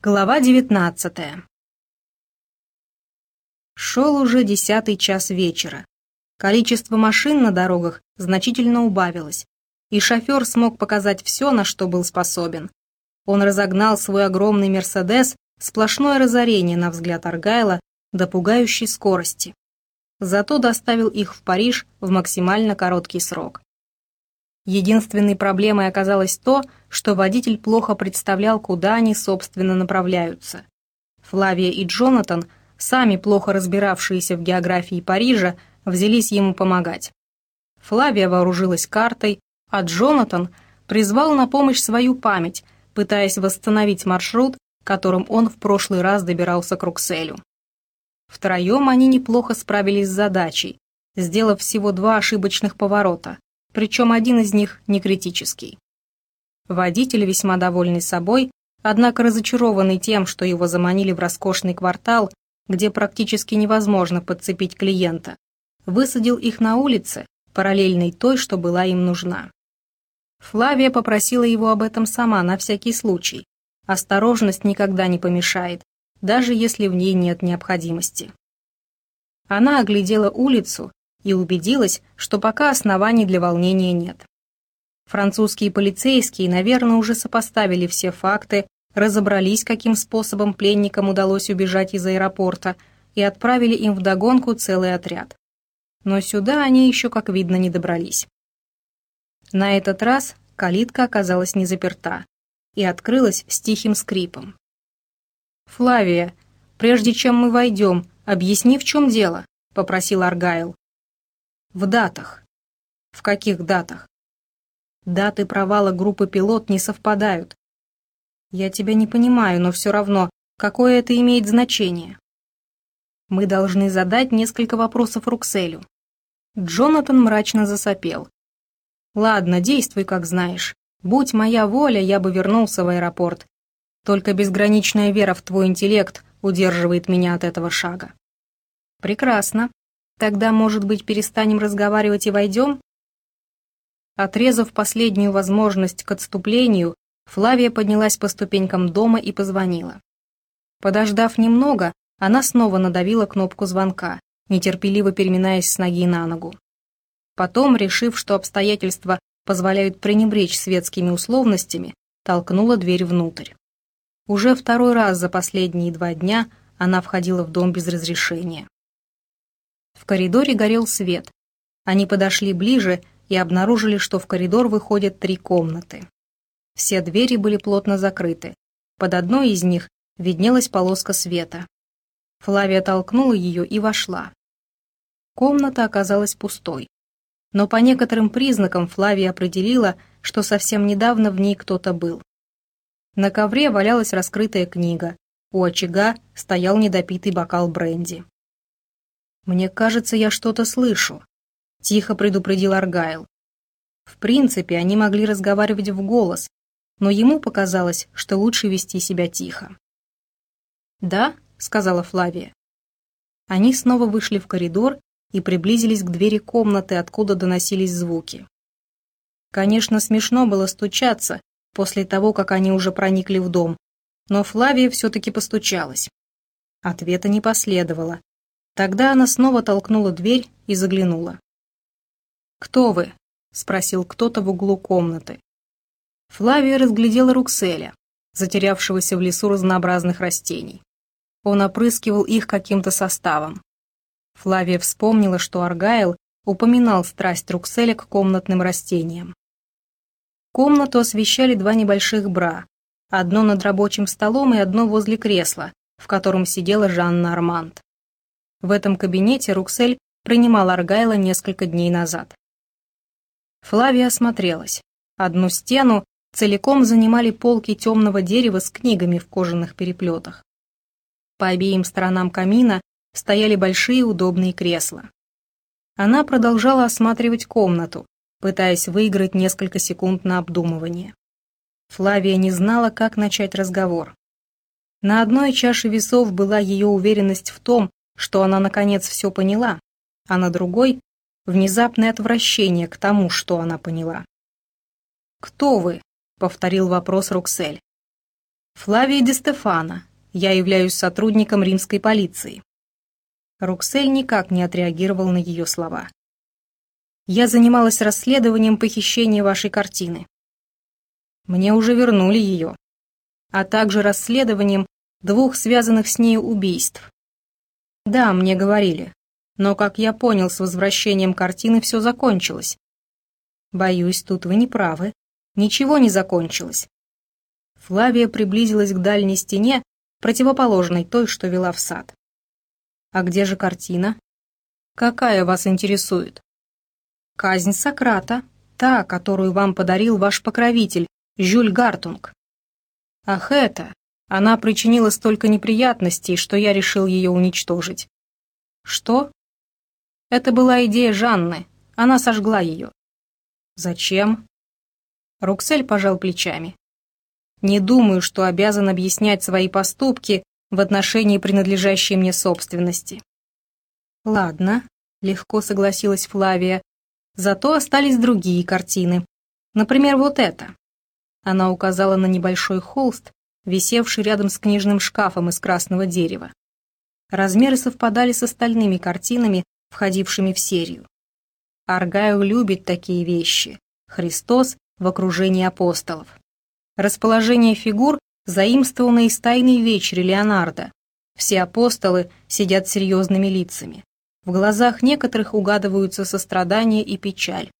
Глава 19 Шел уже десятый час вечера. Количество машин на дорогах значительно убавилось, и шофер смог показать все, на что был способен. Он разогнал свой огромный «Мерседес», сплошное разорение, на взгляд Аргайла, до пугающей скорости. Зато доставил их в Париж в максимально короткий срок. Единственной проблемой оказалось то, что водитель плохо представлял, куда они, собственно, направляются. Флавия и Джонатан, сами плохо разбиравшиеся в географии Парижа, взялись ему помогать. Флавия вооружилась картой, а Джонатан призвал на помощь свою память, пытаясь восстановить маршрут, которым он в прошлый раз добирался к Рукселю. Втроем они неплохо справились с задачей, сделав всего два ошибочных поворота, причем один из них не критический. Водитель, весьма довольный собой, однако разочарованный тем, что его заманили в роскошный квартал, где практически невозможно подцепить клиента, высадил их на улице, параллельной той, что была им нужна. Флавия попросила его об этом сама на всякий случай. Осторожность никогда не помешает, даже если в ней нет необходимости. Она оглядела улицу и убедилась, что пока оснований для волнения нет. Французские полицейские, наверное, уже сопоставили все факты, разобрались, каким способом пленникам удалось убежать из аэропорта, и отправили им вдогонку целый отряд. Но сюда они еще, как видно, не добрались. На этот раз калитка оказалась не заперта и открылась с тихим скрипом. «Флавия, прежде чем мы войдем, объясни, в чем дело», — попросил Аргайл. В датах. В каких датах? Даты провала группы пилот не совпадают. Я тебя не понимаю, но все равно, какое это имеет значение? Мы должны задать несколько вопросов Рукселю. Джонатан мрачно засопел. Ладно, действуй, как знаешь. Будь моя воля, я бы вернулся в аэропорт. Только безграничная вера в твой интеллект удерживает меня от этого шага. Прекрасно. Тогда, может быть, перестанем разговаривать и войдем? Отрезав последнюю возможность к отступлению, Флавия поднялась по ступенькам дома и позвонила. Подождав немного, она снова надавила кнопку звонка, нетерпеливо переминаясь с ноги на ногу. Потом, решив, что обстоятельства позволяют пренебречь светскими условностями, толкнула дверь внутрь. Уже второй раз за последние два дня она входила в дом без разрешения. В коридоре горел свет. Они подошли ближе и обнаружили, что в коридор выходят три комнаты. Все двери были плотно закрыты. Под одной из них виднелась полоска света. Флавия толкнула ее и вошла. Комната оказалась пустой. Но по некоторым признакам Флавия определила, что совсем недавно в ней кто-то был. На ковре валялась раскрытая книга. У очага стоял недопитый бокал бренди. «Мне кажется, я что-то слышу», — тихо предупредил Аргайл. В принципе, они могли разговаривать в голос, но ему показалось, что лучше вести себя тихо. «Да», — сказала Флавия. Они снова вышли в коридор и приблизились к двери комнаты, откуда доносились звуки. Конечно, смешно было стучаться после того, как они уже проникли в дом, но Флавия все-таки постучалась. Ответа не последовало, Тогда она снова толкнула дверь и заглянула. «Кто вы?» — спросил кто-то в углу комнаты. Флавия разглядела Рукселя, затерявшегося в лесу разнообразных растений. Он опрыскивал их каким-то составом. Флавия вспомнила, что Аргайл упоминал страсть Рукселя к комнатным растениям. Комнату освещали два небольших бра, одно над рабочим столом и одно возле кресла, в котором сидела Жанна Арманд. В этом кабинете Руксель принимал Аргайла несколько дней назад. Флавия осмотрелась. Одну стену целиком занимали полки темного дерева с книгами в кожаных переплетах. По обеим сторонам камина стояли большие удобные кресла. Она продолжала осматривать комнату, пытаясь выиграть несколько секунд на обдумывание. Флавия не знала, как начать разговор. На одной чаше весов была ее уверенность в том, что она наконец все поняла, а на другой — внезапное отвращение к тому, что она поняла. «Кто вы?» — повторил вопрос Руксель. Флавия де Стефана. Я являюсь сотрудником римской полиции. Руксель никак не отреагировал на ее слова. Я занималась расследованием похищения вашей картины. Мне уже вернули ее. А также расследованием двух связанных с ней убийств. Да, мне говорили. Но, как я понял, с возвращением картины все закончилось. Боюсь, тут вы не правы. Ничего не закончилось. Флавия приблизилась к дальней стене, противоположной той, что вела в сад. «А где же картина?» «Какая вас интересует?» «Казнь Сократа, та, которую вам подарил ваш покровитель, Жюль Гартунг». «Ах это! Она причинила столько неприятностей, что я решил ее уничтожить». «Что?» «Это была идея Жанны, она сожгла ее». «Зачем?» Руксель пожал плечами. Не думаю, что обязан объяснять свои поступки в отношении принадлежащей мне собственности. Ладно, легко согласилась Флавия. Зато остались другие картины. Например, вот эта. Она указала на небольшой холст, висевший рядом с книжным шкафом из красного дерева. Размеры совпадали с остальными картинами, входившими в серию. Аргайл любит такие вещи. Христос в окружении апостолов. Расположение фигур заимствовано из «Тайной вечери» Леонардо. Все апостолы сидят серьезными лицами. В глазах некоторых угадываются сострадание и печаль.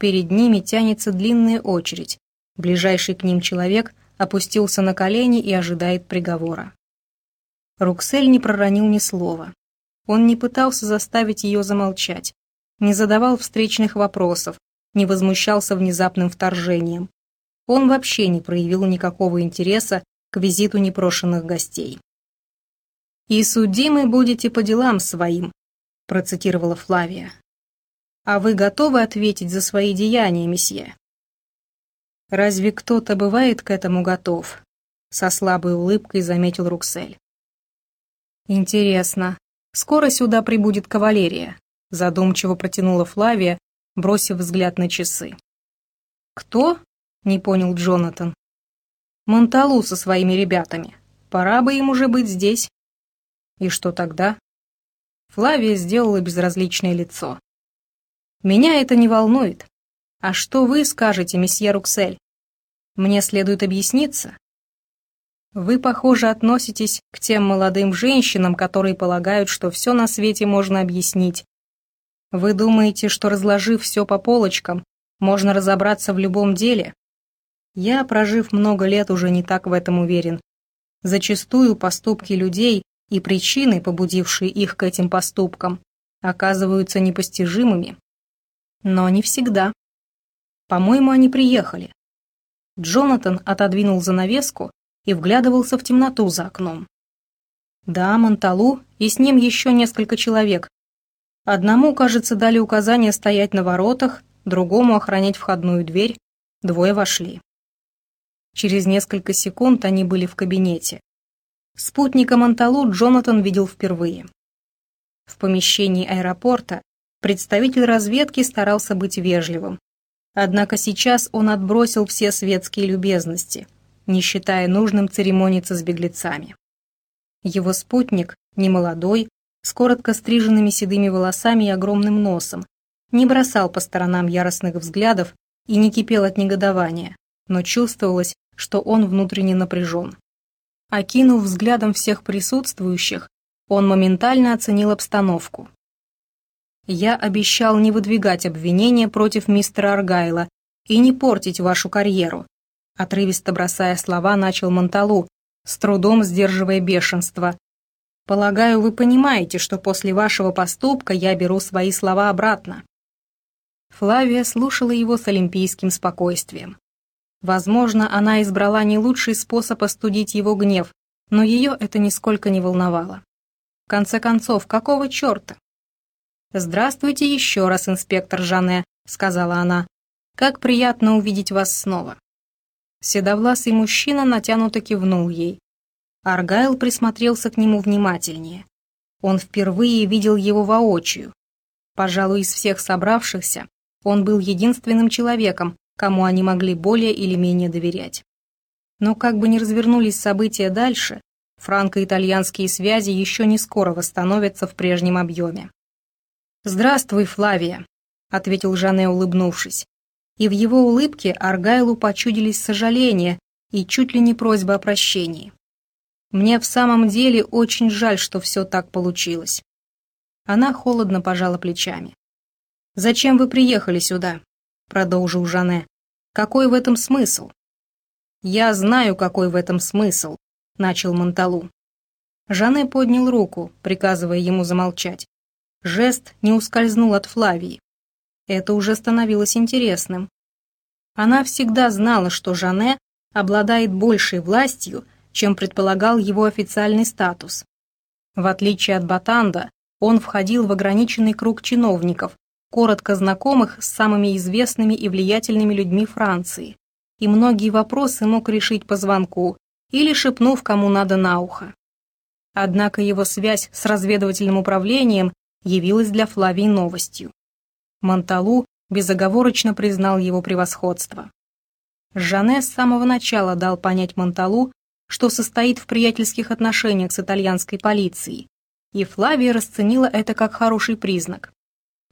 Перед ними тянется длинная очередь. Ближайший к ним человек опустился на колени и ожидает приговора. Руксель не проронил ни слова. Он не пытался заставить ее замолчать, не задавал встречных вопросов, не возмущался внезапным вторжением он вообще не проявил никакого интереса к визиту непрошенных гостей. «И судимы будете по делам своим», — процитировала Флавия. «А вы готовы ответить за свои деяния, месье?» «Разве кто-то бывает к этому готов?» — со слабой улыбкой заметил Руксель. «Интересно, скоро сюда прибудет кавалерия?» — задумчиво протянула Флавия, бросив взгляд на часы. «Кто?» — не понял Джонатан. «Монталу со своими ребятами. Пора бы им уже быть здесь». «И что тогда?» Флавия сделала безразличное лицо. «Меня это не волнует. А что вы скажете, месье Руксель? Мне следует объясниться?» Вы, похоже, относитесь к тем молодым женщинам, которые полагают, что все на свете можно объяснить. Вы думаете, что разложив все по полочкам, можно разобраться в любом деле? Я, прожив много лет, уже не так в этом уверен. Зачастую поступки людей и причины, побудившие их к этим поступкам, оказываются непостижимыми. Но не всегда. По-моему, они приехали. Джонатан отодвинул занавеску и вглядывался в темноту за окном. Да, Монталу и с ним еще несколько человек. Одному, кажется, дали указание стоять на воротах, другому охранять входную дверь, двое вошли. Через несколько секунд они были в кабинете. Спутника Монталу Джонатан видел впервые. В помещении аэропорта представитель разведки старался быть вежливым. Однако сейчас он отбросил все светские любезности, не считая нужным церемониться с беглецами. Его спутник, немолодой, с коротко стриженными седыми волосами и огромным носом, не бросал по сторонам яростных взглядов и не кипел от негодования, но чувствовалось, что он внутренне напряжен. Окинув взглядом всех присутствующих, он моментально оценил обстановку. «Я обещал не выдвигать обвинения против мистера Аргайла и не портить вашу карьеру», отрывисто бросая слова, начал Монталу, с трудом сдерживая бешенство. «Полагаю, вы понимаете, что после вашего поступка я беру свои слова обратно». Флавия слушала его с олимпийским спокойствием. Возможно, она избрала не лучший способ остудить его гнев, но ее это нисколько не волновало. В конце концов, какого черта? «Здравствуйте еще раз, инспектор Жане», — сказала она. «Как приятно увидеть вас снова». Седовласый мужчина натянуто кивнул ей. Аргайл присмотрелся к нему внимательнее. Он впервые видел его воочию. Пожалуй, из всех собравшихся он был единственным человеком, кому они могли более или менее доверять. Но как бы ни развернулись события дальше, франко-итальянские связи еще не скоро восстановятся в прежнем объеме. «Здравствуй, Флавия», — ответил Жане, улыбнувшись. И в его улыбке Аргайлу почудились сожаления и чуть ли не просьба о прощении. «Мне в самом деле очень жаль, что все так получилось». Она холодно пожала плечами. «Зачем вы приехали сюда?» — продолжил Жане. «Какой в этом смысл?» «Я знаю, какой в этом смысл», — начал Монталу. Жане поднял руку, приказывая ему замолчать. Жест не ускользнул от Флавии. Это уже становилось интересным. Она всегда знала, что Жане обладает большей властью, чем предполагал его официальный статус. В отличие от Батанда, он входил в ограниченный круг чиновников, коротко знакомых с самыми известными и влиятельными людьми Франции, и многие вопросы мог решить по звонку или шепнув кому надо на ухо. Однако его связь с разведывательным управлением явилась для Флавии новостью. Монталу безоговорочно признал его превосходство. Жане с самого начала дал понять Монталу, что состоит в приятельских отношениях с итальянской полицией, и Флавия расценила это как хороший признак.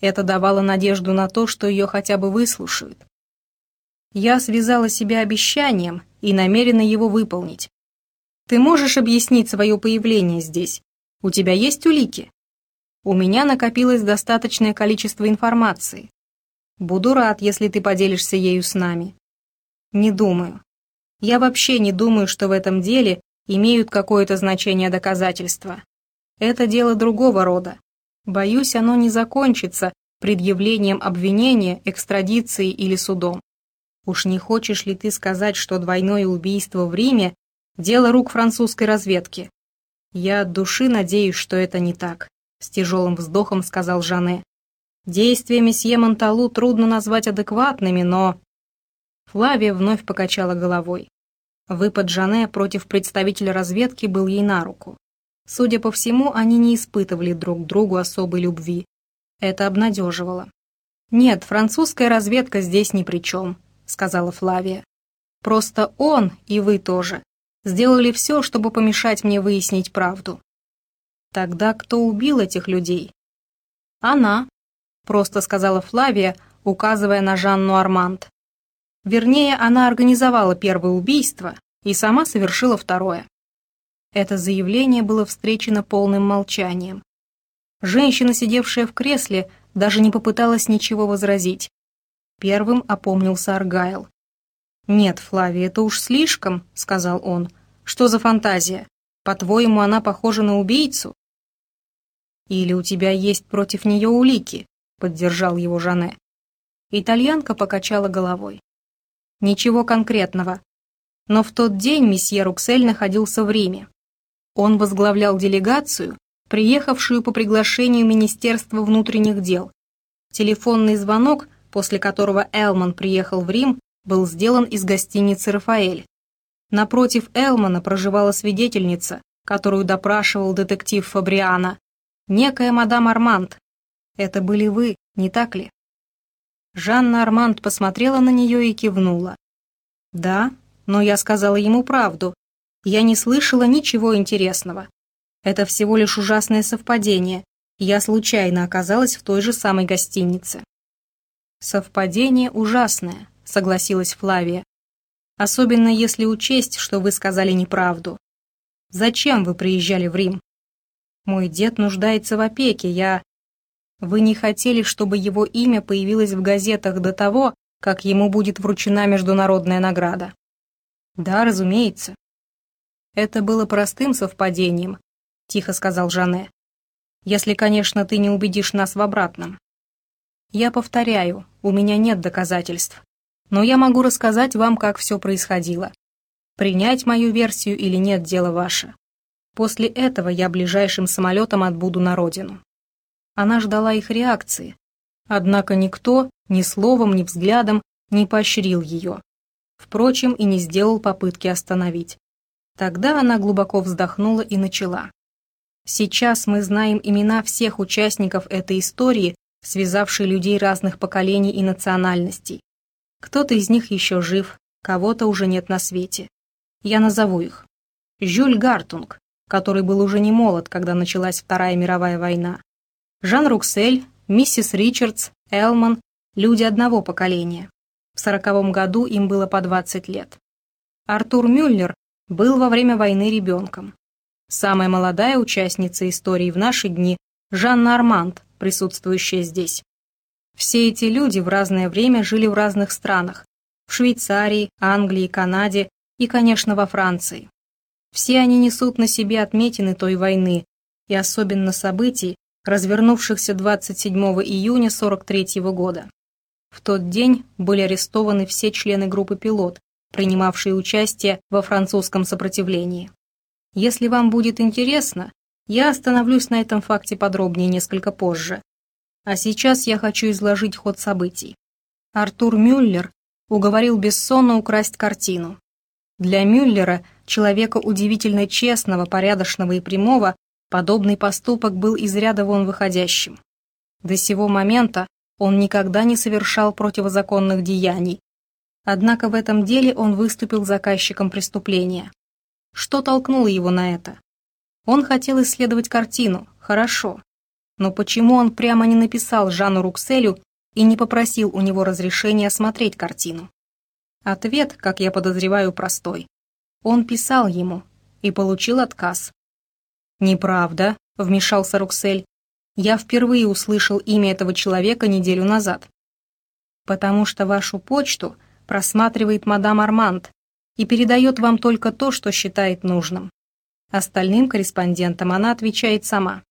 Это давало надежду на то, что ее хотя бы выслушают. Я связала себя обещанием и намерена его выполнить. Ты можешь объяснить свое появление здесь? У тебя есть улики? У меня накопилось достаточное количество информации. Буду рад, если ты поделишься ею с нами. Не думаю. Я вообще не думаю, что в этом деле имеют какое-то значение доказательства. Это дело другого рода. Боюсь, оно не закончится предъявлением обвинения, экстрадицией или судом. Уж не хочешь ли ты сказать, что двойное убийство в Риме – дело рук французской разведки? Я от души надеюсь, что это не так, с тяжелым вздохом сказал Жане. Действия месье Монталу трудно назвать адекватными, но... Флавия вновь покачала головой. Выпад Жане против представителя разведки был ей на руку. Судя по всему, они не испытывали друг другу особой любви. Это обнадеживало. Нет, французская разведка здесь ни при чем сказала Флавия. «Просто он, и вы тоже, сделали все, чтобы помешать мне выяснить правду». «Тогда кто убил этих людей?» «Она», — просто сказала Флавия, указывая на Жанну Арманд. Вернее, она организовала первое убийство и сама совершила второе. Это заявление было встречено полным молчанием. Женщина, сидевшая в кресле, даже не попыталась ничего возразить. Первым опомнился Аргайл. «Нет, Флавия, это уж слишком», — сказал он. «Что за фантазия? По-твоему, она похожа на убийцу?» «Или у тебя есть против нее улики?» — поддержал его Жане. Итальянка покачала головой. «Ничего конкретного. Но в тот день месье Руксель находился в Риме. Он возглавлял делегацию, приехавшую по приглашению Министерства внутренних дел. Телефонный звонок — после которого Элман приехал в Рим, был сделан из гостиницы «Рафаэль». Напротив Элмана проживала свидетельница, которую допрашивал детектив Фабриана, некая мадам Арманд. Это были вы, не так ли? Жанна Арманд посмотрела на нее и кивнула. «Да, но я сказала ему правду. Я не слышала ничего интересного. Это всего лишь ужасное совпадение. Я случайно оказалась в той же самой гостинице». «Совпадение ужасное», — согласилась Флавия. «Особенно если учесть, что вы сказали неправду. Зачем вы приезжали в Рим? Мой дед нуждается в опеке, я...» «Вы не хотели, чтобы его имя появилось в газетах до того, как ему будет вручена международная награда?» «Да, разумеется». «Это было простым совпадением», — тихо сказал Жане. «Если, конечно, ты не убедишь нас в обратном». Я повторяю, у меня нет доказательств. Но я могу рассказать вам, как все происходило. Принять мою версию или нет, дело ваше. После этого я ближайшим самолетом отбуду на родину. Она ждала их реакции. Однако никто ни словом, ни взглядом не поощрил ее. Впрочем, и не сделал попытки остановить. Тогда она глубоко вздохнула и начала. Сейчас мы знаем имена всех участников этой истории связавший людей разных поколений и национальностей. Кто-то из них еще жив, кого-то уже нет на свете. Я назову их. Жюль Гартунг, который был уже не молод, когда началась Вторая мировая война. Жан Руксель, миссис Ричардс, Элман – люди одного поколения. В сороковом году им было по 20 лет. Артур Мюллер был во время войны ребенком. Самая молодая участница истории в наши дни – Жанна Арманд, присутствующая здесь. Все эти люди в разное время жили в разных странах – в Швейцарии, Англии, Канаде и, конечно, во Франции. Все они несут на себе отметины той войны и особенно событий, развернувшихся 27 июня 43 года. В тот день были арестованы все члены группы пилот, принимавшие участие во французском сопротивлении. Если вам будет интересно, я остановлюсь на этом факте подробнее несколько позже. А сейчас я хочу изложить ход событий. Артур Мюллер уговорил Бессона украсть картину. Для Мюллера, человека удивительно честного, порядочного и прямого, подобный поступок был из ряда вон выходящим. До сего момента он никогда не совершал противозаконных деяний. Однако в этом деле он выступил заказчиком преступления. Что толкнуло его на это? Он хотел исследовать картину, хорошо. Но почему он прямо не написал Жану Рукселю и не попросил у него разрешения осмотреть картину? Ответ, как я подозреваю, простой. Он писал ему и получил отказ. «Неправда», — вмешался Руксель. «Я впервые услышал имя этого человека неделю назад». «Потому что вашу почту просматривает мадам Арманд и передает вам только то, что считает нужным. Остальным корреспондентам она отвечает сама.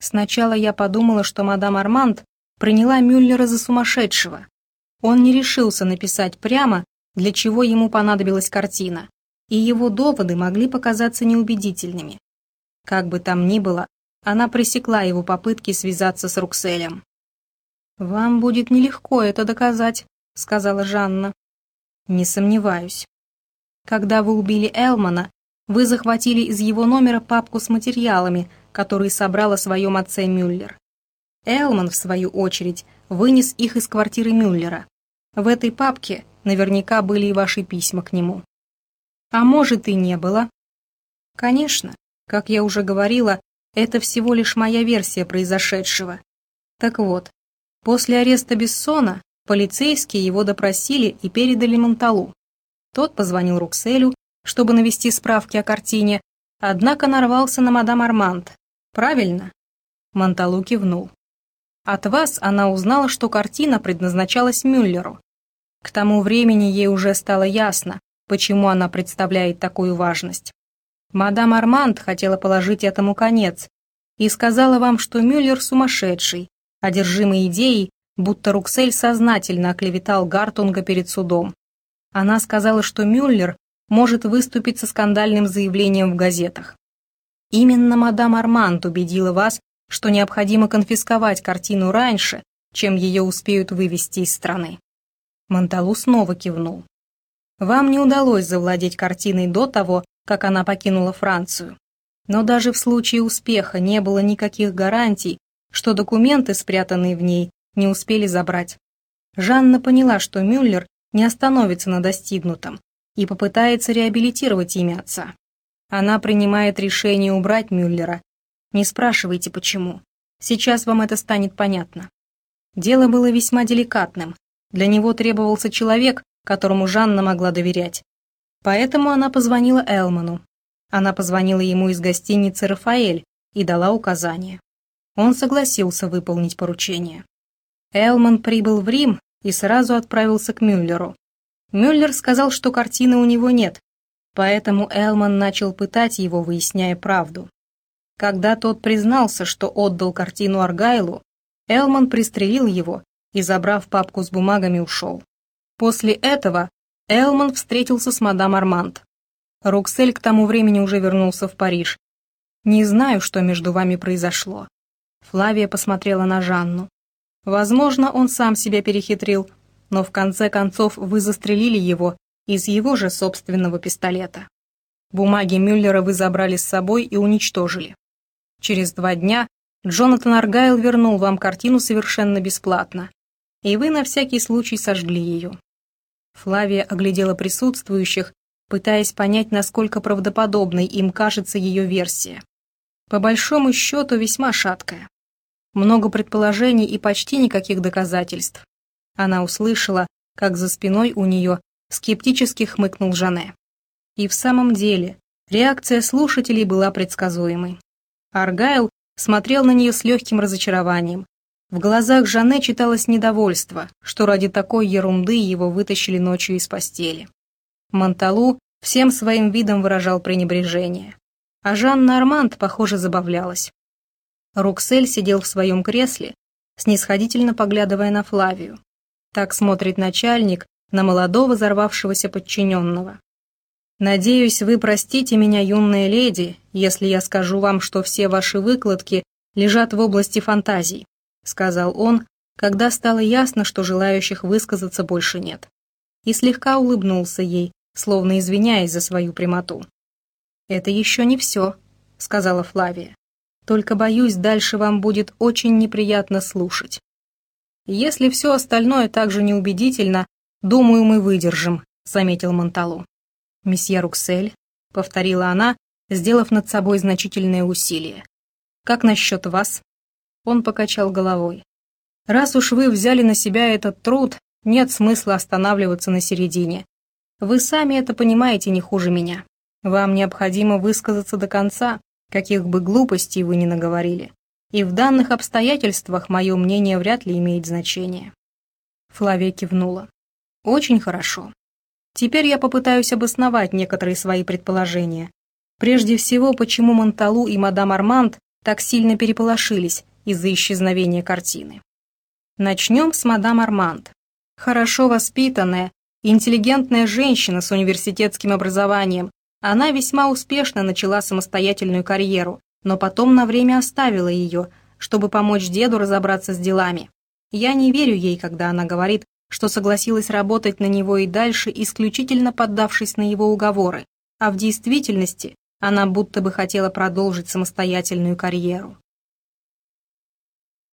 Сначала я подумала, что мадам Арманд приняла Мюллера за сумасшедшего, он не решился написать прямо, для чего ему понадобилась картина, и его доводы могли показаться неубедительными. Как бы там ни было, она пресекла его попытки связаться с Рукселем. «Вам будет нелегко это доказать», — сказала Жанна. «Не сомневаюсь. Когда вы убили Элмана, вы захватили из его номера папку с материалами, которые собрал о своем отце Мюллер. Элман, в свою очередь, вынес их из квартиры Мюллера. В этой папке наверняка были и ваши письма к нему. А может и не было. Конечно, как я уже говорила, это всего лишь моя версия произошедшего. Так вот, после ареста Бессона полицейские его допросили и передали Монталу. Тот позвонил Рукселю, чтобы навести справки о картине, однако нарвался на мадам Арманд. Правильно? Монталу кивнул. От вас она узнала, что картина предназначалась Мюллеру. К тому времени ей уже стало ясно, почему она представляет такую важность. Мадам Арманд хотела положить этому конец и сказала вам, что Мюллер сумасшедший, одержимый идеей, будто Руксель сознательно оклеветал Гартунга перед судом. Она сказала, что Мюллер может выступить со скандальным заявлением в газетах. Именно мадам Арманд убедила вас, что необходимо конфисковать картину раньше, чем ее успеют вывести из страны. Монталу снова кивнул. «Вам не удалось завладеть картиной до того, как она покинула Францию. Но даже в случае успеха не было никаких гарантий, что документы, спрятанные в ней, не успели забрать. Жанна поняла, что Мюллер не остановится на достигнутом и попытается реабилитировать имя отца. Она принимает решение убрать Мюллера. Не спрашивайте, почему. Сейчас вам это станет понятно. Дело было весьма деликатным, для него требовался человек, которому Жанна могла доверять. Поэтому она позвонила Элману. Она позвонила ему из гостиницы «Рафаэль» и дала указания. Он согласился выполнить поручение. Элман прибыл в Рим и сразу отправился к Мюллеру. Мюллер сказал, что картины у него нет, поэтому Элман начал пытать его, выясняя правду. Когда тот признался, что отдал картину Аргайлу, Элман пристрелил его и, забрав папку с бумагами, ушел. После этого Элман встретился с мадам Арманд. Руксель к тому времени уже вернулся в Париж. «Не знаю, что между вами произошло». Флавия посмотрела на Жанну. «Возможно, он сам себя перехитрил, но в конце концов вы застрелили его из его же собственного пистолета. Бумаги Мюллера вы забрали с собой и уничтожили. Через два дня Джонатан Аргайл вернул вам картину совершенно бесплатно и вы на всякий случай сожгли ее». Флавия оглядела присутствующих пытаясь понять, насколько правдоподобной им кажется ее версия. По большому счету весьма шаткая. Много предположений и почти никаких доказательств. Она услышала, как за спиной у нее скептически хмыкнул Жане. И в самом деле, реакция слушателей была предсказуемой. Аргайл смотрел на нее с легким разочарованием. В глазах Жане читалось недовольство, что ради такой ерунды его вытащили ночью из постели. Монталу всем своим видом выражал пренебрежение. А Жанна Арманд, похоже, забавлялась. Руксель сидел в своем кресле, снисходительно поглядывая на Флавию. Так смотрит начальник на молодого взорвавшегося подчиненного. «Надеюсь, вы простите меня, юная леди, если я скажу вам, что все ваши выкладки лежат в области фантазий», сказал он, когда стало ясно, что желающих высказаться больше нет. И слегка улыбнулся ей, словно извиняясь за свою прямоту. «Это еще не все», — сказала Флавия. «Только, боюсь, дальше вам будет очень неприятно слушать. Если все остальное также неубедительно, думаю, мы выдержим», — заметил Монталу. «Месье Руксель», — повторила она, сделав над собой значительное усилие. «Как насчет вас?» Он покачал головой. «Раз уж вы взяли на себя этот труд, нет смысла останавливаться на середине. Вы сами это понимаете не хуже меня. Вам необходимо высказаться до конца, каких бы глупостей вы ни наговорили. И в данных обстоятельствах мое мнение вряд ли имеет значение». Флавия кивнула. «Очень хорошо. Теперь я попытаюсь обосновать некоторые свои предположения. Прежде всего, почему Монталу и мадам Арманд так сильно переполошились из-за исчезновения картины. Начнем с мадам Арманд. Хорошо воспитанная, интеллигентная женщина с университетским образованием. Она весьма успешно начала самостоятельную карьеру, но потом на время оставила ее, чтобы помочь деду разобраться с делами. Я не верю ей, когда она говорит, что согласилась работать на него и дальше, исключительно поддавшись на его уговоры, а в действительности она будто бы хотела продолжить самостоятельную карьеру.